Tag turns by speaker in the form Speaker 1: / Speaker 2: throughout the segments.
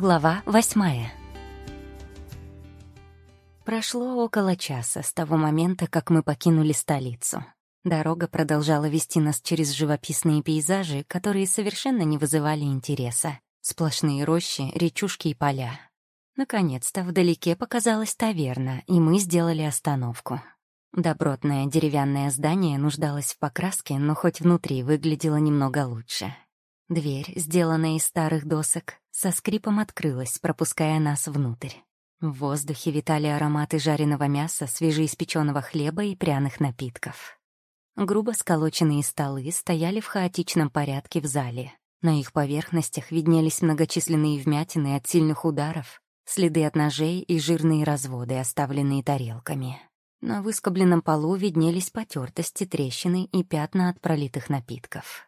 Speaker 1: Глава восьмая. Прошло около часа с того момента, как мы покинули столицу. Дорога продолжала вести нас через живописные пейзажи, которые совершенно не вызывали интереса. Сплошные рощи, речушки и поля. Наконец-то вдалеке показалась таверна, и мы сделали остановку. Добротное деревянное здание нуждалось в покраске, но хоть внутри выглядело немного лучше. Дверь, сделанная из старых досок, со скрипом открылась, пропуская нас внутрь. В воздухе витали ароматы жареного мяса, свежеиспеченного хлеба и пряных напитков. Грубо сколоченные столы стояли в хаотичном порядке в зале. На их поверхностях виднелись многочисленные вмятины от сильных ударов, следы от ножей и жирные разводы, оставленные тарелками. На выскобленном полу виднелись потертости, трещины и пятна от пролитых напитков.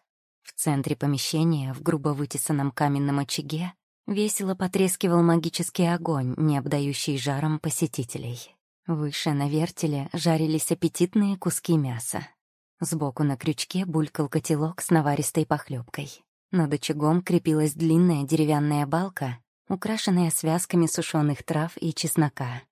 Speaker 1: В центре помещения, в грубо вытесанном каменном очаге, весело потрескивал магический огонь, не обдающий жаром посетителей. Выше на вертеле жарились аппетитные куски мяса. Сбоку на крючке булькал котелок с наваристой похлебкой. Над очагом крепилась длинная деревянная балка, украшенная связками сушеных трав и чеснока.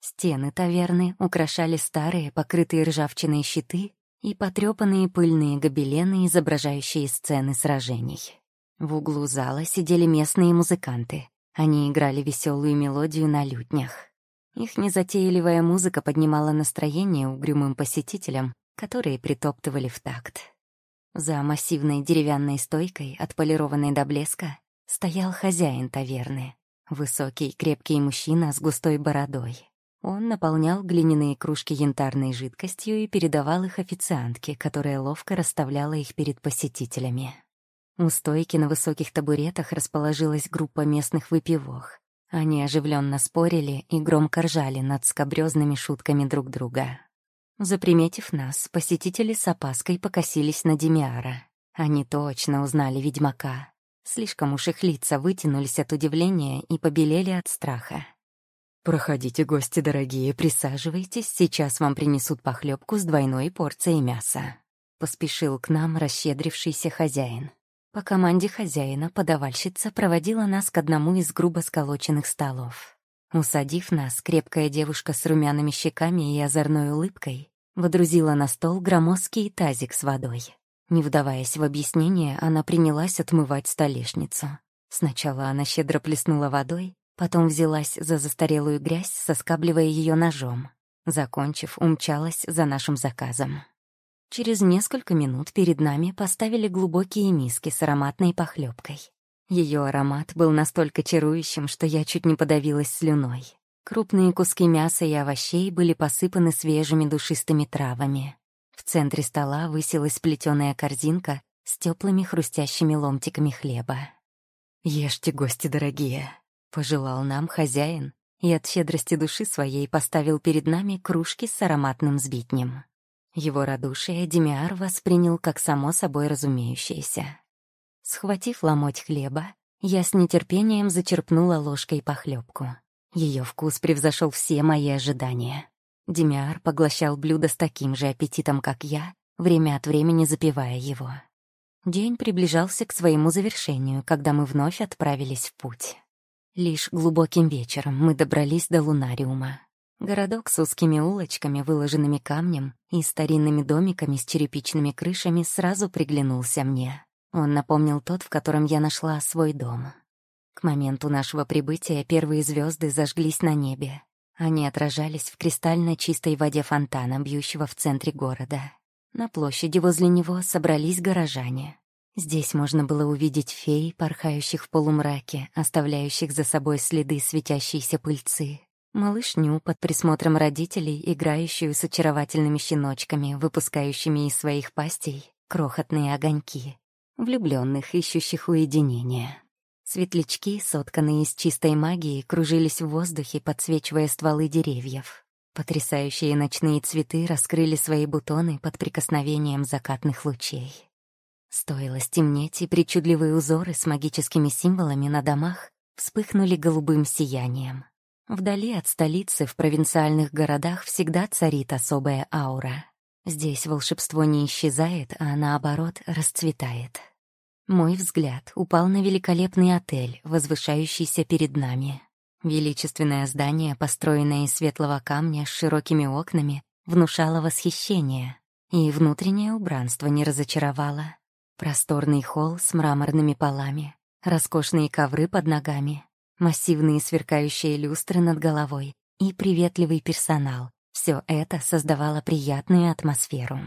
Speaker 1: Стены таверны украшали старые, покрытые ржавчиной щиты и потрепанные пыльные гобелены, изображающие сцены сражений. В углу зала сидели местные музыканты. Они играли веселую мелодию на лютнях. Их незатейливая музыка поднимала настроение угрюмым посетителям, которые притоптывали в такт. За массивной деревянной стойкой, отполированной до блеска, стоял хозяин таверны. Высокий, крепкий мужчина с густой бородой. Он наполнял глиняные кружки янтарной жидкостью и передавал их официантке, которая ловко расставляла их перед посетителями. У стойки на высоких табуретах расположилась группа местных выпивох. Они оживленно спорили и громко ржали над скобрёзными шутками друг друга. Заприметив нас, посетители с опаской покосились на Демиара. Они точно узнали ведьмака. Слишком уж их лица вытянулись от удивления и побелели от страха. «Проходите, гости дорогие, присаживайтесь, сейчас вам принесут похлебку с двойной порцией мяса», — поспешил к нам расщедрившийся хозяин. По команде хозяина подавальщица проводила нас к одному из грубо сколоченных столов. Усадив нас, крепкая девушка с румяными щеками и озорной улыбкой водрузила на стол громоздкий тазик с водой. Не вдаваясь в объяснение, она принялась отмывать столешницу. Сначала она щедро плеснула водой, Потом взялась за застарелую грязь, соскабливая ее ножом. Закончив, умчалась за нашим заказом. Через несколько минут перед нами поставили глубокие миски с ароматной похлебкой. Ее аромат был настолько чарующим, что я чуть не подавилась слюной. Крупные куски мяса и овощей были посыпаны свежими душистыми травами. В центре стола высилась плетеная корзинка с теплыми хрустящими ломтиками хлеба. «Ешьте, гости дорогие», Пожелал нам хозяин и от щедрости души своей поставил перед нами кружки с ароматным сбитнем. Его радушие Демиар воспринял как само собой разумеющееся. Схватив ломоть хлеба, я с нетерпением зачерпнула ложкой похлебку. Ее вкус превзошел все мои ожидания. Демиар поглощал блюдо с таким же аппетитом, как я, время от времени запивая его. День приближался к своему завершению, когда мы вновь отправились в путь. Лишь глубоким вечером мы добрались до лунариума. Городок с узкими улочками, выложенными камнем, и старинными домиками с черепичными крышами сразу приглянулся мне. Он напомнил тот, в котором я нашла свой дом. К моменту нашего прибытия первые звезды зажглись на небе. Они отражались в кристально чистой воде фонтана, бьющего в центре города. На площади возле него собрались горожане. Здесь можно было увидеть фей, порхающих в полумраке, оставляющих за собой следы светящейся пыльцы. Малышню под присмотром родителей, играющую с очаровательными щеночками, выпускающими из своих пастей крохотные огоньки. Влюбленных, ищущих уединения. Светлячки, сотканные из чистой магии, кружились в воздухе, подсвечивая стволы деревьев. Потрясающие ночные цветы раскрыли свои бутоны под прикосновением закатных лучей. Стоило стемнеть, и причудливые узоры с магическими символами на домах вспыхнули голубым сиянием. Вдали от столицы в провинциальных городах всегда царит особая аура. Здесь волшебство не исчезает, а наоборот расцветает. Мой взгляд упал на великолепный отель, возвышающийся перед нами. Величественное здание, построенное из светлого камня с широкими окнами, внушало восхищение, и внутреннее убранство не разочаровало. Просторный холл с мраморными полами, роскошные ковры под ногами, массивные сверкающие люстры над головой и приветливый персонал. Все это создавало приятную атмосферу.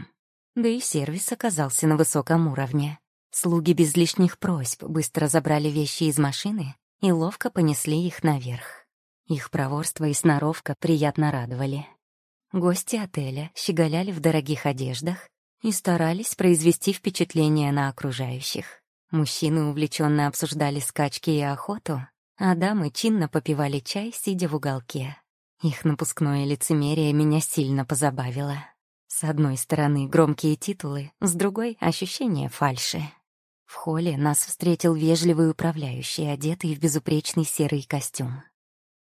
Speaker 1: Да и сервис оказался на высоком уровне. Слуги без лишних просьб быстро забрали вещи из машины и ловко понесли их наверх. Их проворство и сноровка приятно радовали. Гости отеля щеголяли в дорогих одеждах и старались произвести впечатление на окружающих. Мужчины увлеченно обсуждали скачки и охоту, а дамы чинно попивали чай, сидя в уголке. Их напускное лицемерие меня сильно позабавило. С одной стороны громкие титулы, с другой — ощущение фальши. В холле нас встретил вежливый управляющий, одетый в безупречный серый костюм.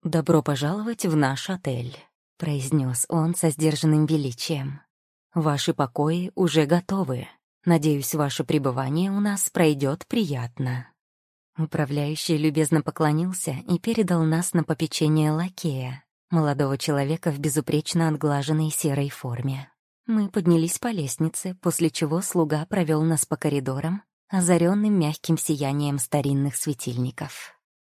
Speaker 1: «Добро пожаловать в наш отель», — произнес он со сдержанным величием. «Ваши покои уже готовы. Надеюсь, ваше пребывание у нас пройдет приятно». Управляющий любезно поклонился и передал нас на попечение лакея, молодого человека в безупречно отглаженной серой форме. Мы поднялись по лестнице, после чего слуга провел нас по коридорам, озаренным мягким сиянием старинных светильников.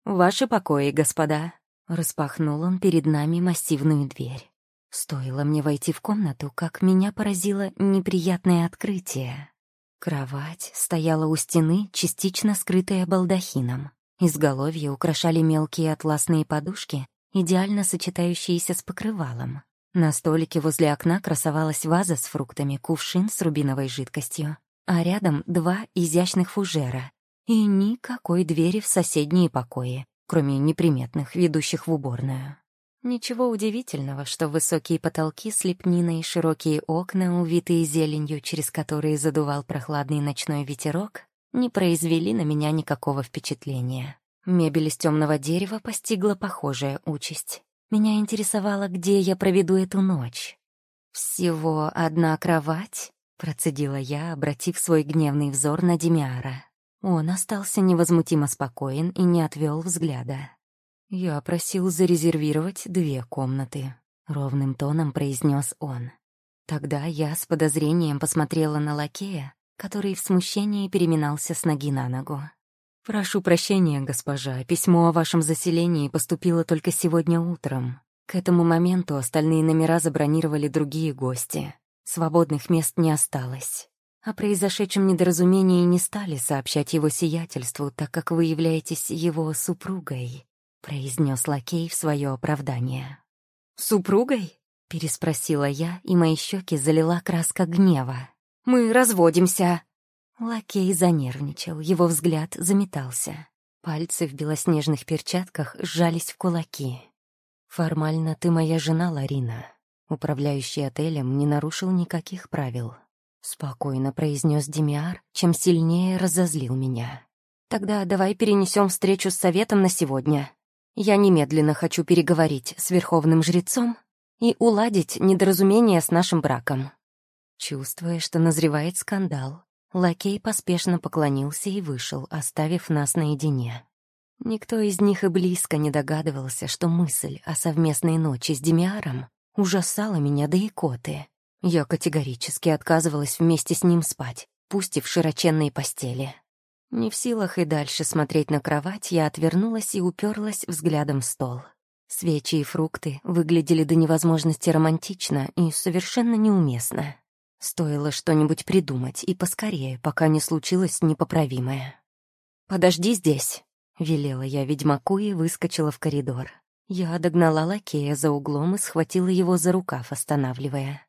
Speaker 1: «Ваши покои, господа!» — распахнул он перед нами массивную дверь. Стоило мне войти в комнату, как меня поразило неприятное открытие. Кровать стояла у стены, частично скрытая балдахином. Изголовье украшали мелкие атласные подушки, идеально сочетающиеся с покрывалом. На столике возле окна красовалась ваза с фруктами, кувшин с рубиновой жидкостью, а рядом два изящных фужера и никакой двери в соседние покои, кроме неприметных, ведущих в уборную. Ничего удивительного, что высокие потолки с лепниной, широкие окна, увитые зеленью, через которые задувал прохладный ночной ветерок, не произвели на меня никакого впечатления. Мебель из темного дерева постигла похожая участь. Меня интересовало, где я проведу эту ночь. «Всего одна кровать?» — процедила я, обратив свой гневный взор на Демиара. Он остался невозмутимо спокоен и не отвел взгляда. «Я просил зарезервировать две комнаты», — ровным тоном произнес он. Тогда я с подозрением посмотрела на лакея, который в смущении переминался с ноги на ногу. «Прошу прощения, госпожа, письмо о вашем заселении поступило только сегодня утром. К этому моменту остальные номера забронировали другие гости. Свободных мест не осталось. О произошедшем недоразумении не стали сообщать его сиятельству, так как вы являетесь его супругой. — произнес лакей в свое оправдание. «Супругой?» — переспросила я, и мои щеки залила краска гнева. «Мы разводимся!» Лакей занервничал, его взгляд заметался. Пальцы в белоснежных перчатках сжались в кулаки. «Формально ты моя жена, Ларина». Управляющий отелем не нарушил никаких правил. Спокойно произнес Демиар, чем сильнее разозлил меня. «Тогда давай перенесем встречу с советом на сегодня», я немедленно хочу переговорить с верховным жрецом и уладить недоразумение с нашим браком». Чувствуя, что назревает скандал, лакей поспешно поклонился и вышел, оставив нас наедине. Никто из них и близко не догадывался, что мысль о совместной ночи с Демиаром ужасала меня до икоты. Я категорически отказывалась вместе с ним спать, пусть и в широченной постели. Не в силах и дальше смотреть на кровать, я отвернулась и уперлась взглядом в стол. Свечи и фрукты выглядели до невозможности романтично и совершенно неуместно. Стоило что-нибудь придумать, и поскорее, пока не случилось непоправимое. «Подожди здесь», — велела я ведьмаку и выскочила в коридор. Я догнала лакея за углом и схватила его за рукав, останавливая.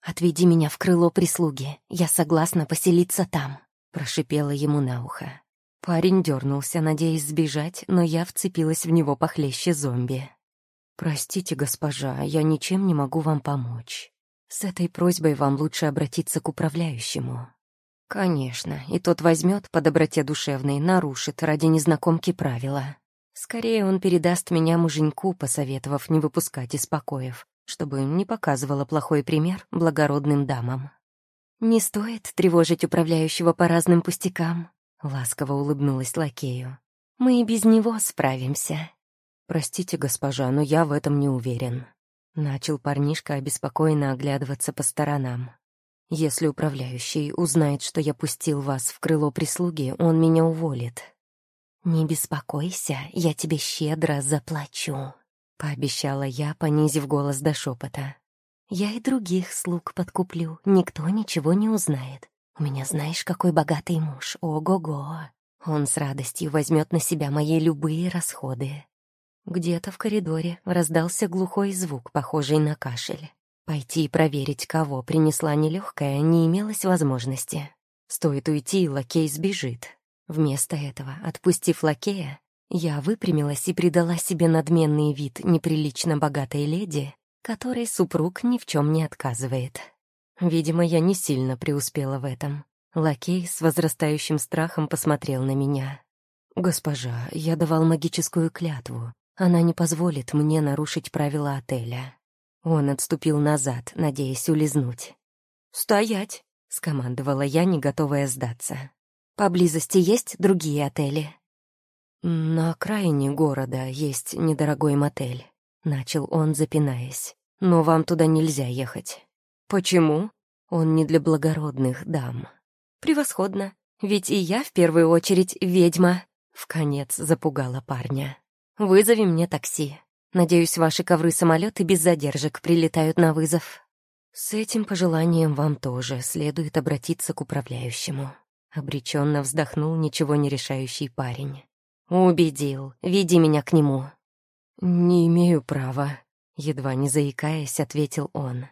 Speaker 1: «Отведи меня в крыло прислуги, я согласна поселиться там». — прошипела ему на ухо. Парень дернулся, надеясь сбежать, но я вцепилась в него похлеще зомби. «Простите, госпожа, я ничем не могу вам помочь. С этой просьбой вам лучше обратиться к управляющему». «Конечно, и тот возьмет по доброте душевной, нарушит ради незнакомки правила. Скорее он передаст меня муженьку, посоветовав не выпускать из покоев, чтобы не показывала плохой пример благородным дамам». «Не стоит тревожить управляющего по разным пустякам», Ласково улыбнулась лакею. «Мы и без него справимся».
Speaker 2: «Простите, госпожа, но я в этом не уверен». Начал парнишка обеспокоенно оглядываться по сторонам. «Если управляющий узнает, что я пустил вас в крыло прислуги, он меня уволит».
Speaker 1: «Не беспокойся, я тебе щедро заплачу», — пообещала я, понизив голос до шепота. «Я и других слуг подкуплю, никто ничего не узнает. У меня знаешь, какой богатый муж, ого-го. Он с радостью возьмет на себя мои любые расходы». Где-то в коридоре раздался глухой звук, похожий на кашель. Пойти и проверить, кого принесла нелегкая, не имелось возможности. Стоит уйти, лакей сбежит. Вместо этого, отпустив лакея, я выпрямилась и придала себе надменный вид неприлично богатой леди, которой супруг ни в чем не отказывает. Видимо, я не сильно преуспела в этом. Лакей с возрастающим страхом посмотрел на меня. «Госпожа, я давал магическую клятву. Она не позволит мне нарушить правила отеля. Он отступил назад, надеясь улизнуть. «Стоять!» — скомандовала я, не готовая сдаться. «Поблизости есть другие отели?» «На окраине города есть недорогой мотель», — начал он, запинаясь. «Но вам туда нельзя ехать». «Почему?» «Он не для благородных дам». «Превосходно, ведь и я в первую очередь ведьма», — вконец запугала парня. Вызови мне такси. Надеюсь, ваши ковры-самолеты без задержек прилетают на вызов. С этим пожеланием вам тоже следует обратиться к управляющему. Обреченно вздохнул ничего не решающий парень. Убедил. Веди меня к нему. Не имею права. Едва не заикаясь, ответил он.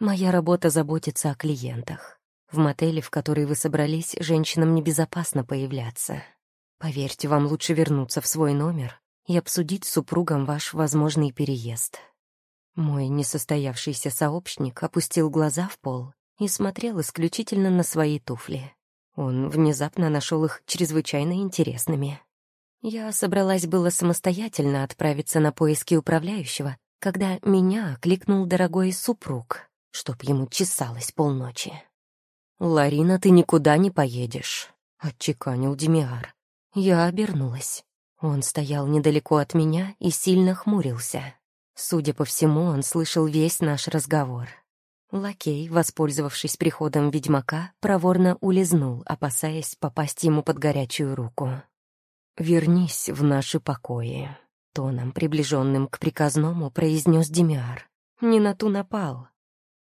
Speaker 1: Моя работа заботиться о клиентах. В мотеле, в который вы собрались, женщинам небезопасно появляться. Поверьте, вам лучше вернуться в свой номер и обсудить с супругом ваш возможный переезд. Мой несостоявшийся сообщник опустил глаза в пол и смотрел исключительно на свои туфли. Он внезапно нашел их чрезвычайно интересными. Я собралась было самостоятельно отправиться на поиски управляющего, когда меня окликнул дорогой супруг, чтоб ему чесалось полночи. «Ларина, ты никуда не поедешь», — отчеканил Демиар. Я обернулась. Он стоял недалеко от меня и сильно хмурился. Судя по всему, он слышал весь наш разговор. Лакей, воспользовавшись приходом ведьмака, проворно улизнул, опасаясь попасть ему под горячую руку. «Вернись в наши покои», — тоном, приближенным к приказному, произнес Демиар. «Не на ту напал».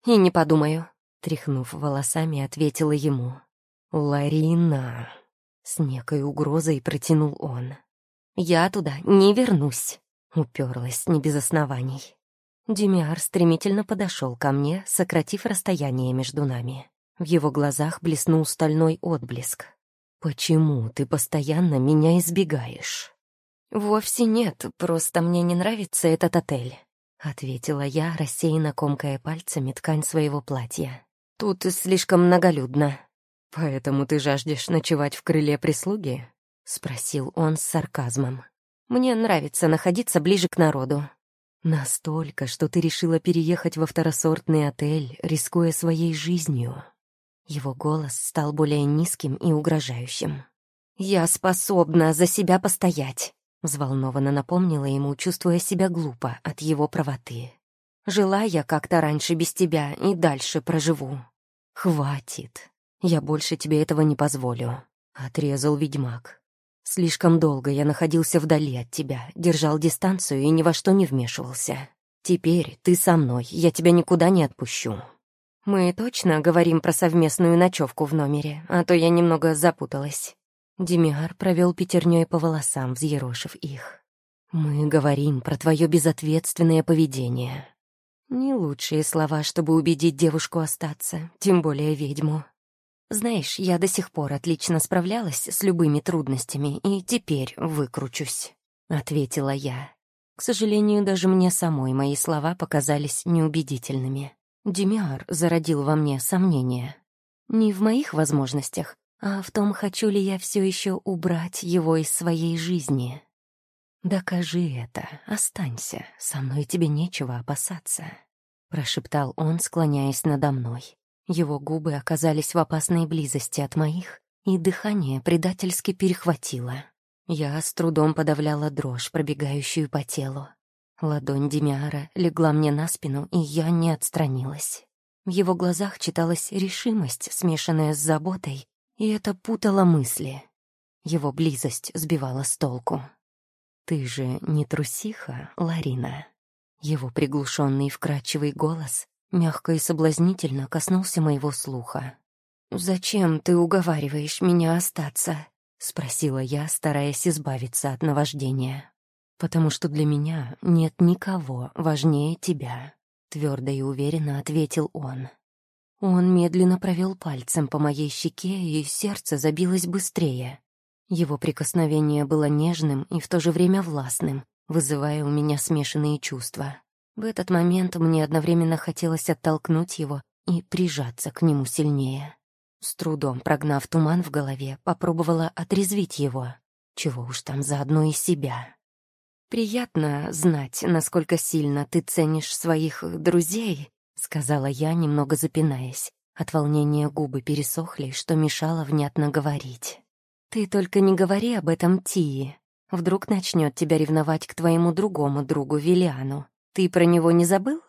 Speaker 1: «И не подумаю», — тряхнув волосами, ответила ему. «Ларина», — с некой угрозой протянул он. «Я туда не вернусь», — уперлась не без оснований. Демиар стремительно подошел ко мне, сократив расстояние между нами. В его глазах блеснул стальной отблеск. «Почему ты постоянно меня избегаешь?» «Вовсе нет, просто мне не нравится этот отель», — ответила я, рассеянно комкая пальцами ткань своего платья. «Тут слишком многолюдно». «Поэтому ты жаждешь ночевать в крыле прислуги?» — спросил он с сарказмом. «Мне нравится находиться ближе к народу». «Настолько, что ты решила переехать во второсортный отель, рискуя своей жизнью». Его голос стал более низким и угрожающим. «Я способна за себя постоять», — взволнованно напомнила ему, чувствуя себя глупо от его правоты. «Жила я как-то раньше без тебя и дальше проживу». «Хватит. Я больше тебе этого не позволю», — отрезал ведьмак. Слишком долго я находился вдали от тебя, держал дистанцию и ни во что не вмешивался. Теперь ты со мной, я тебя никуда не отпущу. Мы точно говорим про совместную ночевку в номере, а то я немного запуталась. Демиар провел пятерней по волосам, взъерошив их. Мы говорим про твое безответственное поведение. Не лучшие слова, чтобы убедить девушку остаться, тем более ведьму. Знаешь, я до сих пор отлично справлялась с любыми трудностями и теперь выкручусь», — ответила я. К сожалению, даже мне самой мои слова показались неубедительными. Демиар зародил во мне сомнения. Не в моих возможностях, а в том, хочу ли я все еще убрать его из своей жизни. «Докажи это, останься, со мной тебе нечего опасаться», — прошептал он, склоняясь надо мной. Его губы оказались в опасной близости от моих, и дыхание предательски перехватило. Я с трудом подавляла дрожь, пробегающую по телу. Ладонь Демиара легла мне на спину, и я не отстранилась. В его глазах читалась решимость, смешанная с заботой, и это путало мысли. Его близость сбивала с толку. «Ты же не трусиха, Ларина?» Его приглушенный вкрадчивый голос мягко и соблазнительно коснулся моего слуха. «Зачем ты уговариваешь меня остаться?» — спросила я, стараясь избавиться от наваждения. «Потому что для меня нет никого важнее тебя», — твердо и уверенно ответил он. Он медленно провел пальцем по моей щеке, и сердце забилось быстрее. Его прикосновение было нежным и в то же время властным, вызывая у меня смешанные чувства. В этот момент мне одновременно хотелось оттолкнуть его и прижаться к нему сильнее. С трудом прогнав туман в голове, попробовала отрезвить его. Чего уж там заодно и себя. «Приятно знать, насколько сильно ты ценишь своих друзей», — сказала я, немного запинаясь. От волнения губы пересохли, что мешало внятно говорить. «Ты только не говори об этом Тии. Вдруг начнет тебя ревновать к твоему другому другу Виллиану. Ты про него не забыл?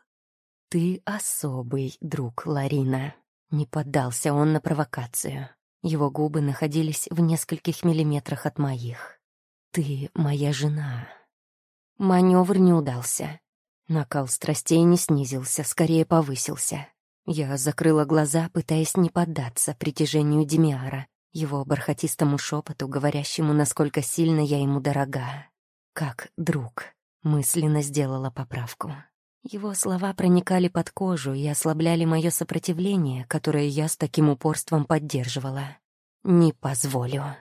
Speaker 1: Ты особый друг, Ларина. Не поддался он на провокацию. Его губы находились в нескольких миллиметрах от моих. Ты моя жена. Маневр не удался. Накал страстей не снизился, скорее повысился. Я закрыла глаза, пытаясь не поддаться притяжению Демиара, его бархатистому шепоту, говорящему, насколько сильно я ему дорога. Как друг. Мысленно сделала поправку. Его слова проникали под кожу и ослабляли мое сопротивление, которое я с таким упорством поддерживала. «Не позволю».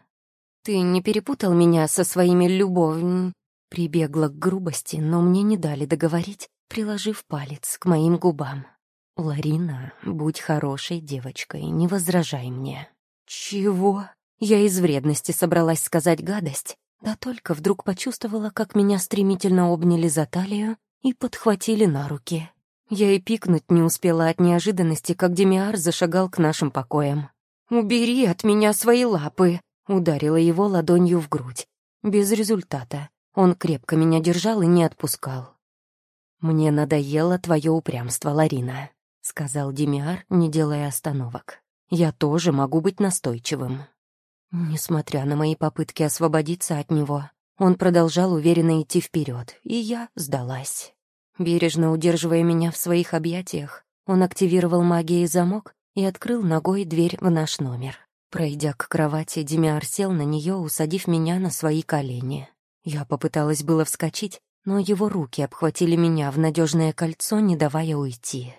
Speaker 1: «Ты не перепутал меня со своими любовь...» Прибегла к грубости, но мне не дали договорить, приложив палец к моим губам. «Ларина, будь хорошей девочкой, не возражай мне». «Чего?» Я из вредности собралась сказать гадость, да только вдруг почувствовала, как меня стремительно обняли за талию и подхватили на руки. Я и пикнуть не успела от неожиданности, как Демиар зашагал к нашим покоям. «Убери от меня свои лапы!» — ударила его ладонью в грудь. Без результата. Он крепко меня держал и не отпускал. «Мне надоело твое упрямство, Ларина», — сказал Демиар, не делая остановок. «Я тоже могу быть настойчивым». Несмотря на мои попытки освободиться от него, он продолжал уверенно идти вперед, и я сдалась. Бережно удерживая меня в своих объятиях, он активировал магией замок и открыл ногой дверь в наш номер. Пройдя к кровати, Демиар сел на нее, усадив меня на свои колени. Я попыталась было вскочить, но его руки обхватили меня в надежное кольцо, не давая уйти.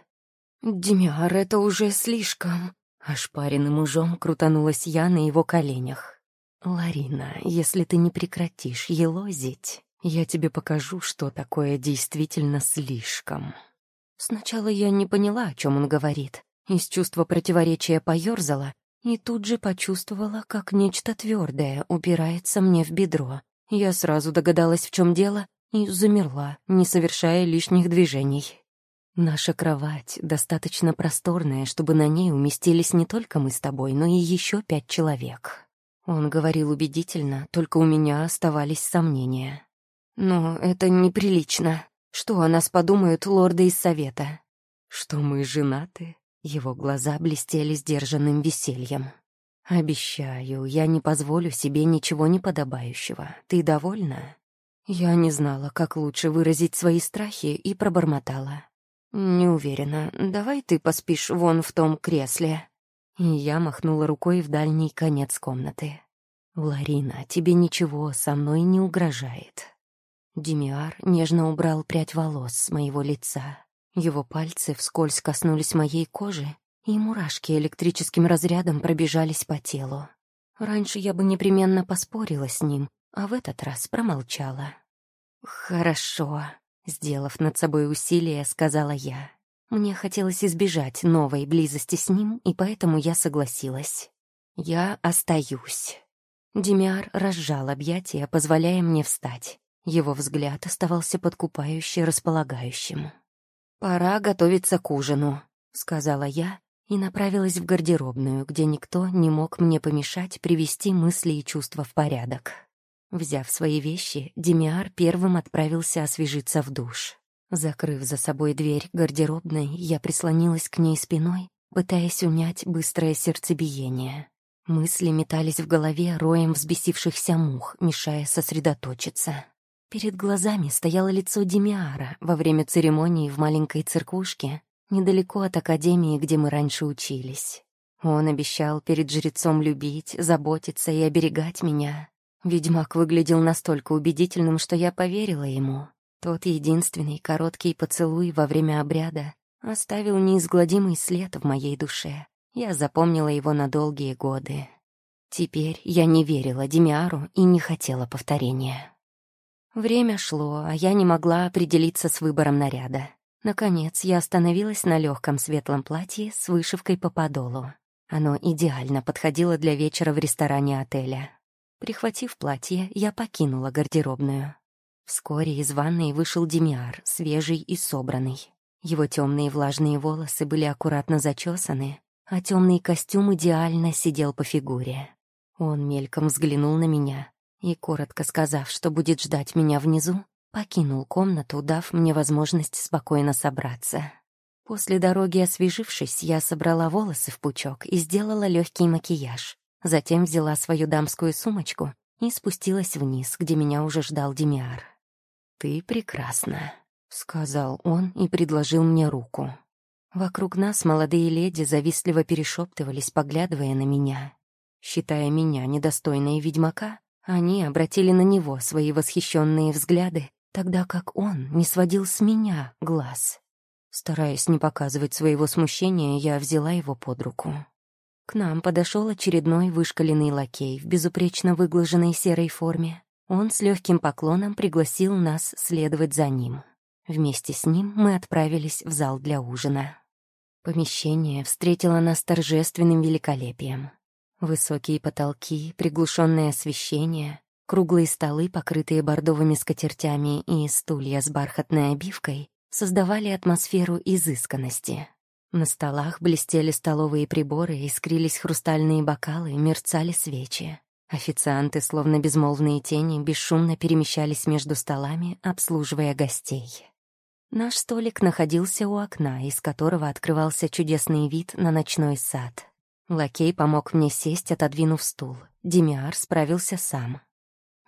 Speaker 1: «Демиар, это уже слишком», Ошпаренным ужом крутанулась я на его коленях. «Ларина, если ты не прекратишь елозить, я тебе покажу, что такое действительно слишком». Сначала я не поняла, о чем он говорит. Из чувства противоречия поерзала и тут же почувствовала, как нечто твердое упирается мне в бедро. Я сразу догадалась, в чем дело, и замерла, не совершая лишних движений. Наша кровать достаточно просторная, чтобы на ней уместились не только мы с тобой, но и еще пять человек. Он говорил убедительно, только у меня оставались сомнения. Но это неприлично. Что о нас подумают лорды из совета? Что мы женаты? Его глаза блестели сдержанным весельем. «Обещаю, я не позволю себе ничего неподобающего. Ты довольна?» Я не знала, как лучше выразить свои страхи, и пробормотала. «Не уверена. Давай ты поспишь вон в том кресле». И я махнула рукой в дальний конец комнаты. «Ларина, тебе ничего со мной не угрожает». Демиар нежно убрал прядь волос с моего лица. Его пальцы вскользь коснулись моей кожи, и мурашки электрическим разрядом пробежались по телу. Раньше я бы непременно поспорила с ним, а в этот раз промолчала. «Хорошо», Сделав над собой усилие, сказала я. Мне хотелось избежать новой близости с ним, и поэтому я согласилась. Я остаюсь. Демиар разжал объятия, позволяя мне встать. Его взгляд оставался подкупающе располагающим. «Пора готовиться к ужину», — сказала я, и направилась в гардеробную, где никто не мог мне помешать привести мысли и чувства в порядок. Взяв свои вещи, Демиар первым отправился освежиться в душ. Закрыв за собой дверь гардеробной, я прислонилась к ней спиной, пытаясь унять быстрое сердцебиение. Мысли метались в голове роем взбесившихся мух, мешая сосредоточиться. Перед глазами стояло лицо Демиара во время церемонии в маленькой церквушке, недалеко от академии, где мы раньше учились. Он обещал перед жрецом любить, заботиться и оберегать меня. Ведьмак выглядел настолько убедительным, что я поверила ему. Тот единственный короткий поцелуй во время обряда оставил неизгладимый след в моей душе. Я запомнила его на долгие годы. Теперь я не верила Демиару и не хотела повторения. Время шло, а я не могла определиться с выбором наряда. Наконец, я остановилась на легком светлом платье с вышивкой по подолу. Оно идеально подходило для вечера в ресторане отеля. Прихватив платье, я покинула гардеробную. Вскоре из ванной вышел Демиар, свежий и собранный. Его темные влажные волосы были аккуратно зачесаны, а темный костюм идеально сидел по фигуре. Он мельком взглянул на меня и, коротко сказав, что будет ждать меня внизу, покинул комнату, дав мне возможность спокойно собраться. После дороги освежившись, я собрала волосы в пучок и сделала легкий макияж. Затем взяла свою дамскую сумочку и спустилась вниз, где меня уже ждал Демиар. «Ты прекрасна», — сказал он и предложил мне руку. Вокруг нас молодые леди завистливо перешептывались, поглядывая на меня. Считая меня недостойной ведьмака, они обратили на него свои восхищенные взгляды, тогда как он не сводил с меня глаз. Стараясь не показывать своего смущения, я взяла его под руку. К нам подошел очередной вышкаленный лакей в безупречно выглаженной серой форме. Он с легким поклоном пригласил нас следовать за ним. Вместе с ним мы отправились в зал для ужина. Помещение встретило нас торжественным великолепием. Высокие потолки, приглушенное освещение, круглые столы, покрытые бордовыми скатертями и стулья с бархатной обивкой создавали атмосферу изысканности. На столах блестели столовые приборы, искрились хрустальные бокалы, мерцали свечи. Официанты, словно безмолвные тени, бесшумно перемещались между столами, обслуживая гостей. Наш столик находился у окна, из которого открывался чудесный вид на ночной сад. Лакей помог мне сесть, отодвинув стул. Демиар справился сам.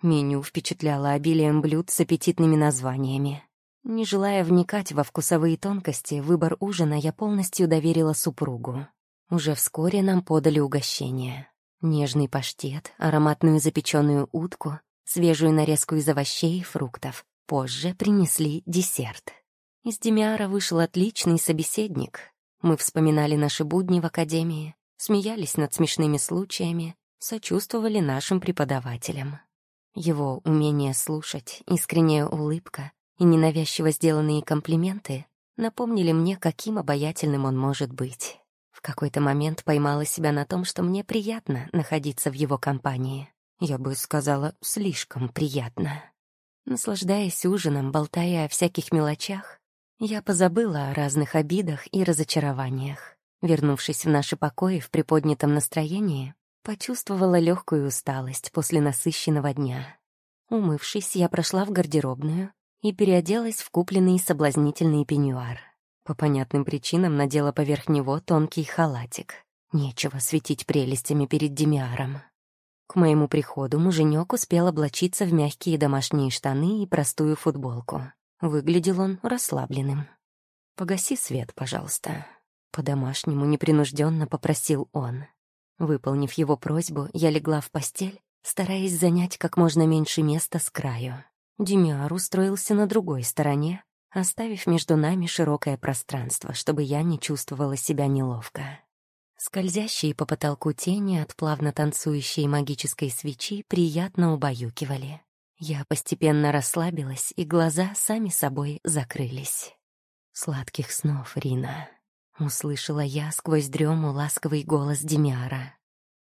Speaker 1: Меню впечатляло обилием блюд с аппетитными названиями. Не желая вникать во вкусовые тонкости, выбор ужина я полностью доверила супругу. Уже вскоре нам подали угощение. Нежный паштет, ароматную запеченную утку, свежую нарезку из овощей и фруктов. Позже принесли десерт. Из Демиара вышел отличный собеседник. Мы вспоминали наши будни в академии, смеялись над смешными случаями, сочувствовали нашим преподавателям. Его умение слушать, искренняя улыбка и ненавязчиво сделанные комплименты напомнили мне, каким обаятельным он может быть. В какой-то момент поймала себя на том, что мне приятно находиться в его компании. Я бы сказала, слишком приятно. Наслаждаясь ужином, болтая о всяких мелочах, я позабыла о разных обидах и разочарованиях. Вернувшись в наши покои в приподнятом настроении, почувствовала легкую усталость после насыщенного дня. Умывшись, я прошла в гардеробную и переоделась в купленный соблазнительный пеньюар. По понятным причинам надела поверх него тонкий халатик. Нечего светить прелестями перед Демиаром. К моему приходу муженек успел облачиться в мягкие домашние штаны и простую футболку. Выглядел он расслабленным. «Погаси свет, пожалуйста», по-домашнему непринужденно попросил он. Выполнив его просьбу, я легла в постель, стараясь занять как можно меньше места с краю. Демиар устроился на другой стороне, оставив между нами широкое пространство, чтобы я не чувствовала себя неловко. Скользящие по потолку тени от плавно танцующей магической свечи приятно убаюкивали. Я постепенно расслабилась, и глаза сами собой закрылись. Сладких снов, Рина. Услышала я сквозь дрему ласковый голос Демиара.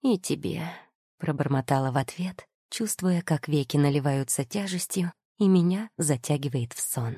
Speaker 1: «И тебе», — пробормотала в ответ, чувствуя, как веки наливаются тяжестью, и меня затягивает в сон.